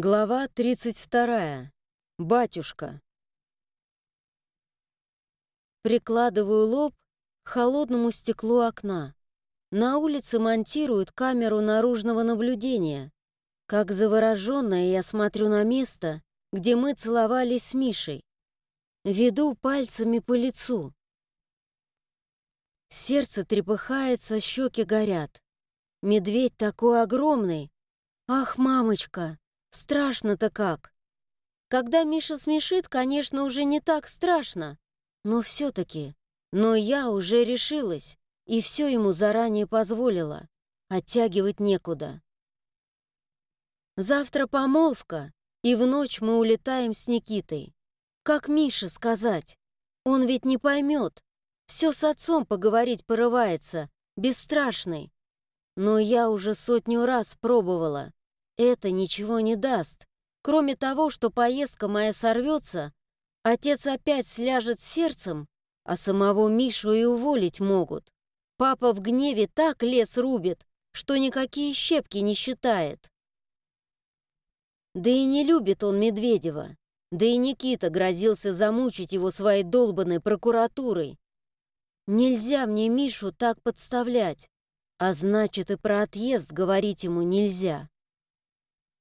Глава 32. Батюшка. Прикладываю лоб к холодному стеклу окна. На улице монтируют камеру наружного наблюдения. Как завороженная я смотрю на место, где мы целовались с Мишей. Веду пальцами по лицу. Сердце трепыхается, щеки горят. Медведь такой огромный. Ах, мамочка, страшно-то как. Когда Миша смешит, конечно, уже не так страшно. Но все-таки, но я уже решилась, и все ему заранее позволила. Оттягивать некуда. Завтра помолвка, и в ночь мы улетаем с Никитой. Как Мише сказать? Он ведь не поймет. Все с отцом поговорить порывается, бесстрашный. Но я уже сотню раз пробовала. Это ничего не даст. Кроме того, что поездка моя сорвется, отец опять сляжет сердцем, а самого Мишу и уволить могут. Папа в гневе так лес рубит, что никакие щепки не считает. Да и не любит он Медведева. Да и Никита грозился замучить его своей долбанной прокуратурой. Нельзя мне Мишу так подставлять, а значит и про отъезд говорить ему нельзя.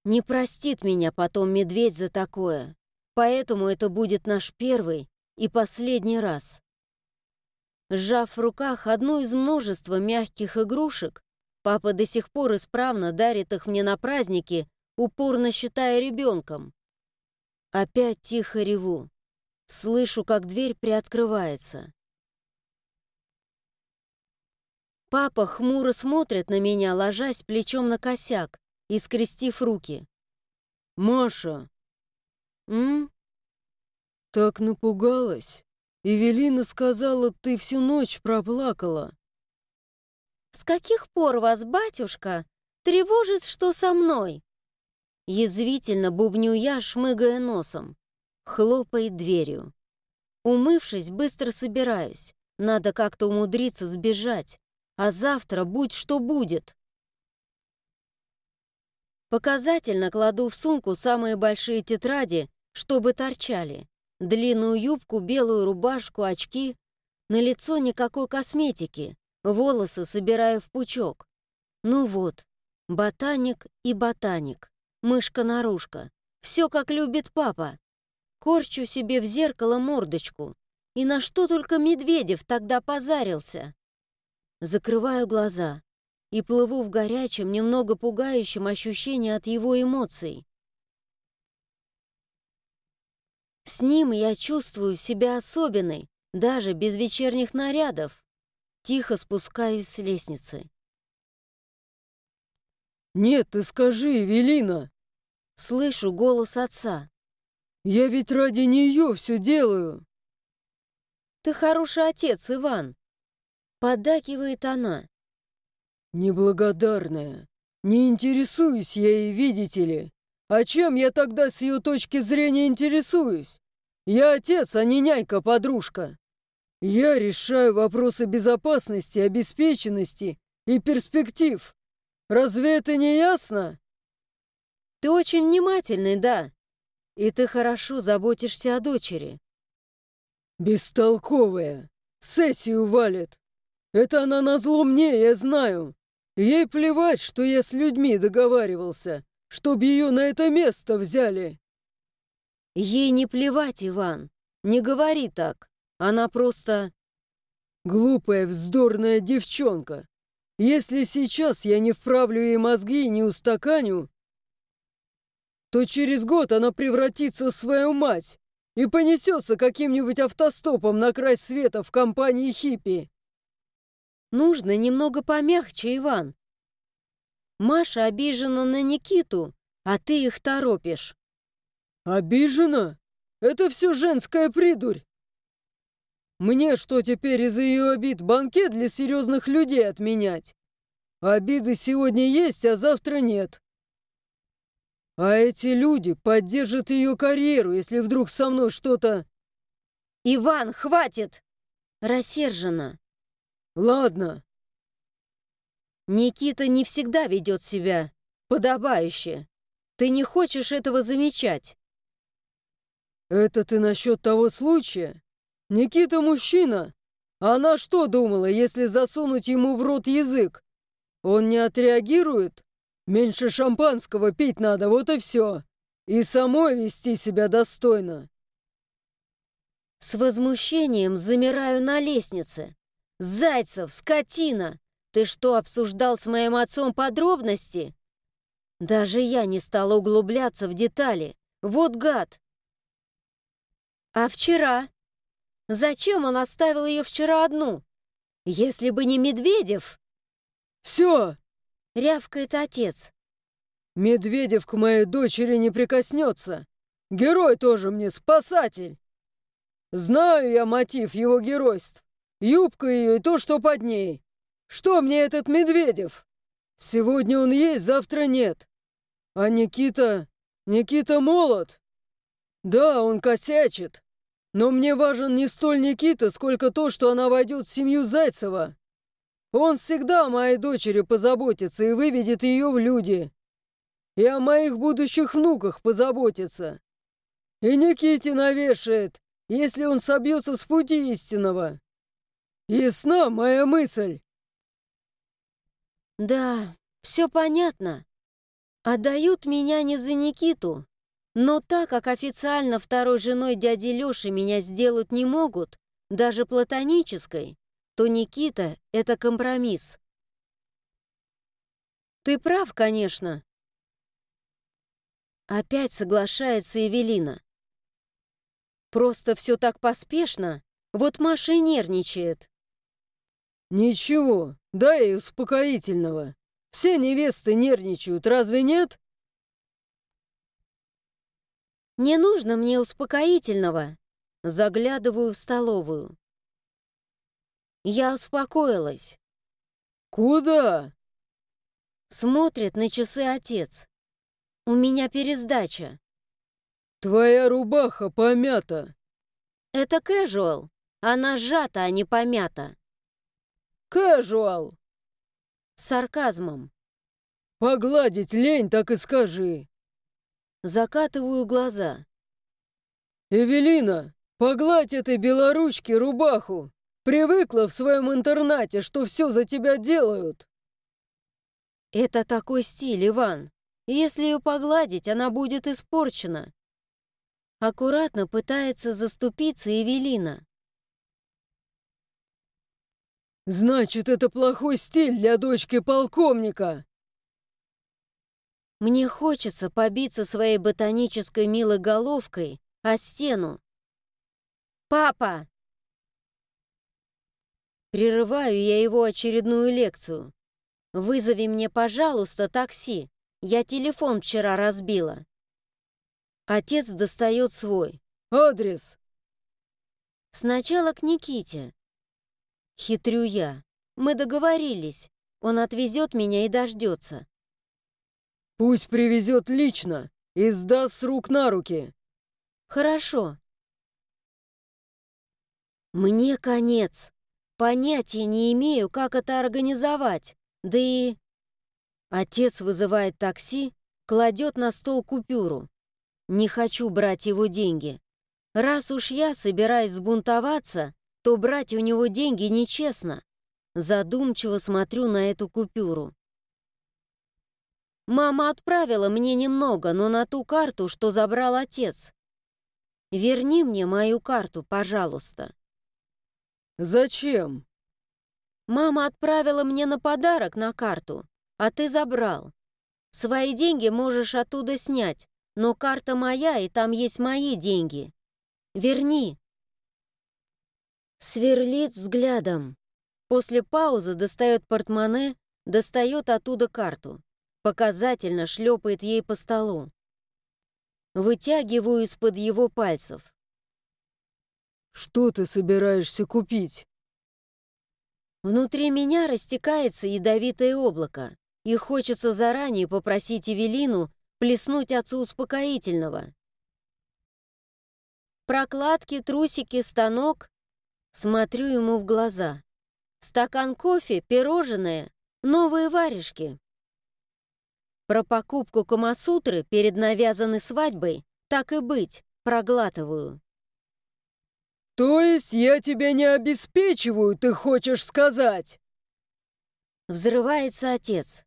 Не простит меня потом медведь за такое, поэтому это будет наш первый и последний раз. Сжав в руках одну из множества мягких игрушек, папа до сих пор исправно дарит их мне на праздники, упорно считая ребенком. Опять тихо реву. Слышу, как дверь приоткрывается. Папа хмуро смотрит на меня, ложась плечом на косяк и скрестив руки. «Маша!» «М?» «Так напугалась. Эвелина сказала, ты всю ночь проплакала». «С каких пор вас, батюшка, тревожит, что со мной?» Язвительно бубню я, шмыгая носом. Хлопает дверью. Умывшись, быстро собираюсь. Надо как-то умудриться сбежать. А завтра будь что будет. Показательно кладу в сумку самые большие тетради, чтобы торчали. Длинную юбку, белую рубашку, очки. На лицо никакой косметики. Волосы собираю в пучок. Ну вот, ботаник и ботаник. Мышка-нарушка. Все как любит папа. Корчу себе в зеркало мордочку. И на что только Медведев тогда позарился. Закрываю глаза и плыву в горячем, немного пугающем ощущении от его эмоций. С ним я чувствую себя особенной, даже без вечерних нарядов. Тихо спускаюсь с лестницы. «Нет, ты скажи, Эвелина!» Слышу голос отца. «Я ведь ради нее все делаю!» «Ты хороший отец, Иван!» Подакивает она. Неблагодарная. Не интересуюсь я ей, видите ли. А чем я тогда с ее точки зрения интересуюсь? Я отец, а не нянька-подружка. Я решаю вопросы безопасности, обеспеченности и перспектив. Разве это не ясно? Ты очень внимательный, да. И ты хорошо заботишься о дочери. Бестолковая. Сессию валит. Это она назло мне, я знаю. Ей плевать, что я с людьми договаривался, чтоб ее на это место взяли. Ей не плевать, Иван. Не говори так. Она просто... Глупая, вздорная девчонка. Если сейчас я не вправлю ей мозги и не устаканю, то через год она превратится в свою мать и понесется каким-нибудь автостопом на край света в компании хиппи. Нужно немного помягче, Иван. Маша обижена на Никиту, а ты их торопишь. Обижена? Это все женская придурь. Мне что теперь из-за ее обид банкет для серьезных людей отменять? Обиды сегодня есть, а завтра нет. А эти люди поддержат ее карьеру, если вдруг со мной что-то... Иван, хватит! Рассержена. Ладно. Никита не всегда ведет себя подобающе. Ты не хочешь этого замечать. Это ты насчет того случая? Никита мужчина. Она что думала, если засунуть ему в рот язык? Он не отреагирует? Меньше шампанского пить надо, вот и все. И самой вести себя достойно. С возмущением замираю на лестнице. «Зайцев, скотина! Ты что, обсуждал с моим отцом подробности?» Даже я не стала углубляться в детали. Вот гад! А вчера? Зачем он оставил ее вчера одну? Если бы не Медведев... «Все!» — рявкает отец. «Медведев к моей дочери не прикоснется. Герой тоже мне спасатель. Знаю я мотив его геройств. Юбка ее и то, что под ней. Что мне этот Медведев? Сегодня он есть, завтра нет. А Никита... Никита молод. Да, он косячит. Но мне важен не столь Никита, сколько то, что она войдет в семью Зайцева. Он всегда о моей дочери позаботится и выведет ее в люди. И о моих будущих внуках позаботится. И Никите навешает, если он собьется с пути истинного. Ясна моя мысль. Да, все понятно. Отдают меня не за Никиту, но так как официально второй женой дяди Лёши меня сделать не могут, даже платонической, то Никита — это компромисс. Ты прав, конечно. Опять соглашается Эвелина. Просто все так поспешно. Вот Маша и нервничает. Ничего, дай ей успокоительного. Все невесты нервничают, разве нет? Не нужно мне успокоительного. Заглядываю в столовую. Я успокоилась. Куда? Смотрит на часы отец. У меня пересдача. Твоя рубаха помята. Это casual. Она сжата, а не помята. Casual. сарказмом. Погладить лень, так и скажи. Закатываю глаза. Эвелина, погладь этой белоручке рубаху. Привыкла в своем интернате, что все за тебя делают. Это такой стиль, Иван. Если ее погладить, она будет испорчена. Аккуратно пытается заступиться Эвелина. Значит, это плохой стиль для дочки полковника. Мне хочется побиться своей ботанической милой головкой о стену. «Папа!» Прерываю я его очередную лекцию. «Вызови мне, пожалуйста, такси. Я телефон вчера разбила». Отец достает свой. «Адрес?» «Сначала к Никите». Хитрю я. Мы договорились. Он отвезет меня и дождется. «Пусть привезет лично и сдаст с рук на руки». «Хорошо». Мне конец. Понятия не имею, как это организовать. Да и... Отец вызывает такси, кладет на стол купюру. Не хочу брать его деньги. Раз уж я собираюсь сбунтоваться, то брать у него деньги нечестно. Задумчиво смотрю на эту купюру. Мама отправила мне немного, но на ту карту, что забрал отец. Верни мне мою карту, пожалуйста. «Зачем?» «Мама отправила мне на подарок на карту, а ты забрал. Свои деньги можешь оттуда снять, но карта моя, и там есть мои деньги. Верни». Сверлит взглядом. После паузы достает портмоне, достает оттуда карту. Показательно шлепает ей по столу. Вытягиваю из-под его пальцев. «Что ты собираешься купить?» Внутри меня растекается ядовитое облако, и хочется заранее попросить Эвелину плеснуть отцу успокоительного. Прокладки, трусики, станок. Смотрю ему в глаза. Стакан кофе, пирожное, новые варежки. Про покупку Камасутры перед навязанной свадьбой так и быть, проглатываю. «То есть я тебя не обеспечиваю, ты хочешь сказать?» Взрывается отец.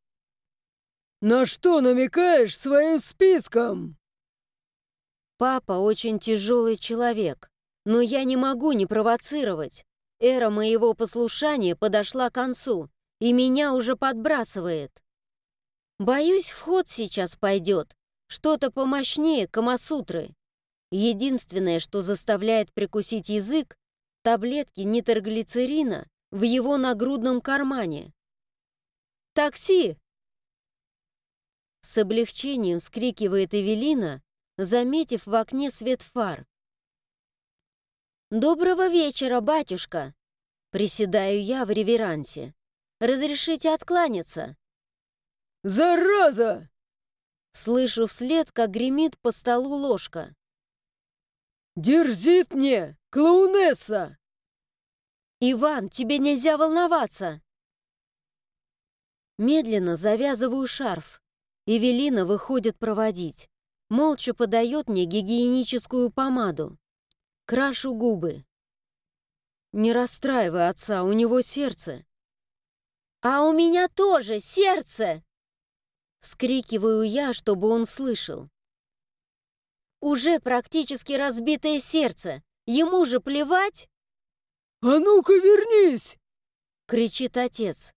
«На что намекаешь своим списком?» Папа очень тяжелый человек, но я не могу не провоцировать. Эра моего послушания подошла к концу, и меня уже подбрасывает. Боюсь, в ход сейчас пойдет. Что-то помощнее Камасутры. Единственное, что заставляет прикусить язык, таблетки нитроглицерина в его нагрудном кармане. «Такси!» С облегчением вскрикивает Эвелина, заметив в окне свет фар. «Доброго вечера, батюшка!» Приседаю я в реверансе. «Разрешите откланяться?» «Зараза!» Слышу вслед, как гремит по столу ложка. «Дерзит мне, клоунесса!» «Иван, тебе нельзя волноваться!» Медленно завязываю шарф. Эвелина выходит проводить. Молча подает мне гигиеническую помаду. Крашу губы. Не расстраивай отца, у него сердце. «А у меня тоже сердце!» Вскрикиваю я, чтобы он слышал. «Уже практически разбитое сердце. Ему же плевать?» «А ну-ка вернись!» кричит отец.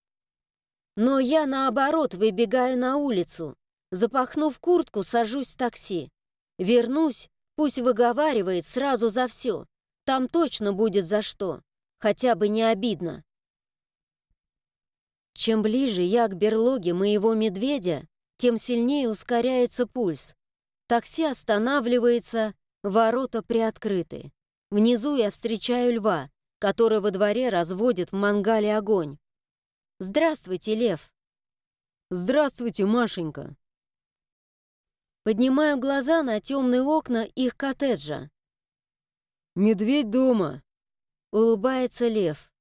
Но я, наоборот, выбегаю на улицу. Запахнув куртку, сажусь в такси. Вернусь, пусть выговаривает сразу за все. Там точно будет за что. Хотя бы не обидно. Чем ближе я к берлоге моего медведя, тем сильнее ускоряется пульс. Такси останавливается, ворота приоткрыты. Внизу я встречаю льва, который во дворе разводит в мангале огонь. «Здравствуйте, лев!» «Здравствуйте, Машенька!» Поднимаю глаза на темные окна их коттеджа. «Медведь дома!» Улыбается лев.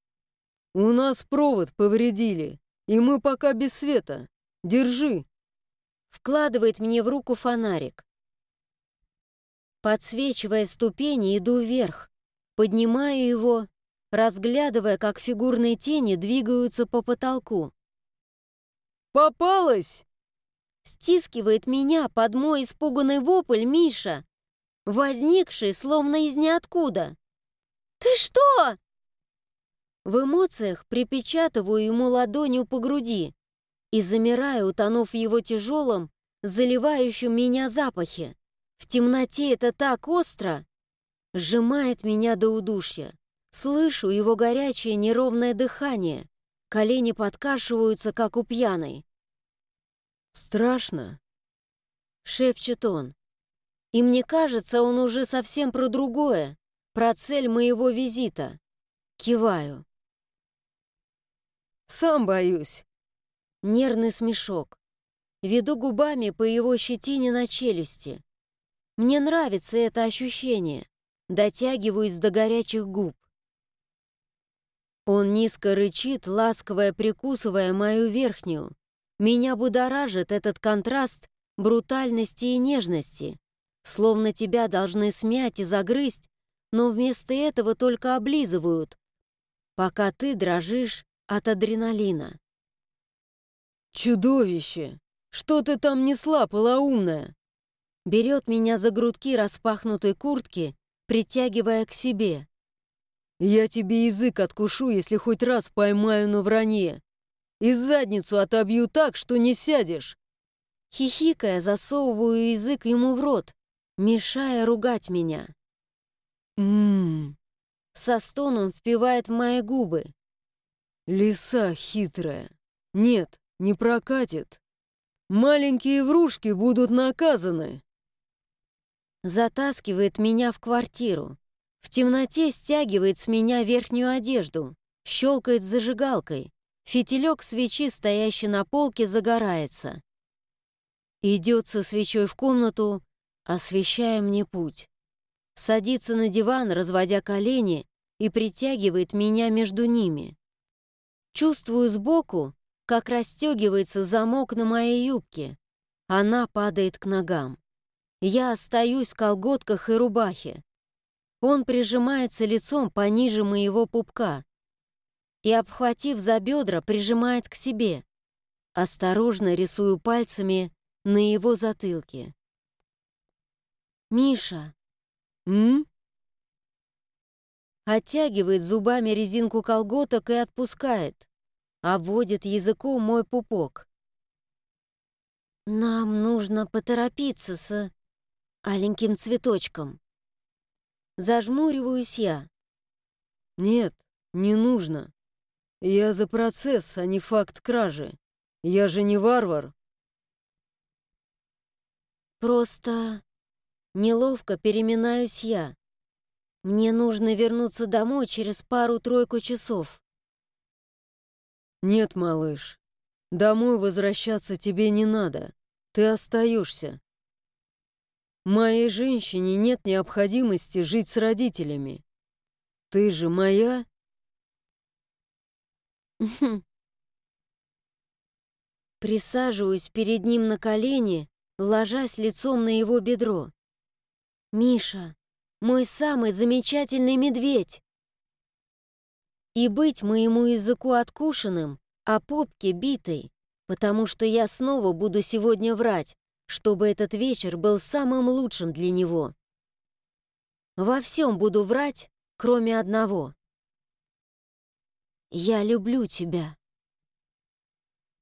«У нас провод повредили, и мы пока без света. Держи!» Вкладывает мне в руку фонарик. Подсвечивая ступени, иду вверх. Поднимаю его, разглядывая, как фигурные тени двигаются по потолку. «Попалась!» Стискивает меня под мой испуганный вопль Миша, возникший словно из ниоткуда. «Ты что?» В эмоциях припечатываю ему ладонью по груди и замираю, утонув его тяжелом, заливающем меня запахе. В темноте это так остро, сжимает меня до удушья. Слышу его горячее неровное дыхание, колени подкашиваются, как у пьяной. «Страшно?» — шепчет он. И мне кажется, он уже совсем про другое, про цель моего визита. Киваю. «Сам боюсь». Нервный смешок. Веду губами по его щетине на челюсти. Мне нравится это ощущение. Дотягиваюсь до горячих губ. Он низко рычит, ласково прикусывая мою верхнюю. Меня будоражит этот контраст брутальности и нежности. Словно тебя должны смять и загрызть, но вместо этого только облизывают, пока ты дрожишь от адреналина. «Чудовище! Что ты там несла, полоумная?» Берет меня за грудки распахнутой куртки, притягивая к себе. «Я тебе язык откушу, если хоть раз поймаю на вранье. И задницу отобью так, что не сядешь!» Хихикая, засовываю язык ему в рот, мешая ругать меня. Ммм. Со стоном впивает в мои губы. Лиса хитрая. Нет, не прокатит. Маленькие врушки будут наказаны. Затаскивает меня в квартиру. В темноте стягивает с меня верхнюю одежду, щелкает зажигалкой. Фитилек свечи, стоящий на полке, загорается. Идет со свечой в комнату, освещая мне путь. Садится на диван, разводя колени, и притягивает меня между ними. Чувствую сбоку, как расстегивается замок на моей юбке. Она падает к ногам. Я остаюсь в колготках и рубахе. Он прижимается лицом пониже моего пупка и, обхватив за бедра, прижимает к себе. Осторожно рисую пальцами на его затылке. «Миша!» «М?» Оттягивает зубами резинку колготок и отпускает. Обводит языком мой пупок. «Нам нужно поторопиться с аленьким цветочком». Зажмуриваюсь я. «Нет, не нужно. Я за процесс, а не факт кражи. Я же не варвар». «Просто неловко переминаюсь я. Мне нужно вернуться домой через пару-тройку часов». «Нет, малыш, домой возвращаться тебе не надо. Ты остаешься. Моей женщине нет необходимости жить с родителями. Ты же моя?» Присаживаюсь перед ним на колени, ложась лицом на его бедро. «Миша, мой самый замечательный медведь!» И быть моему языку откушенным, а попке битой, потому что я снова буду сегодня врать, чтобы этот вечер был самым лучшим для него. Во всем буду врать, кроме одного. «Я люблю тебя».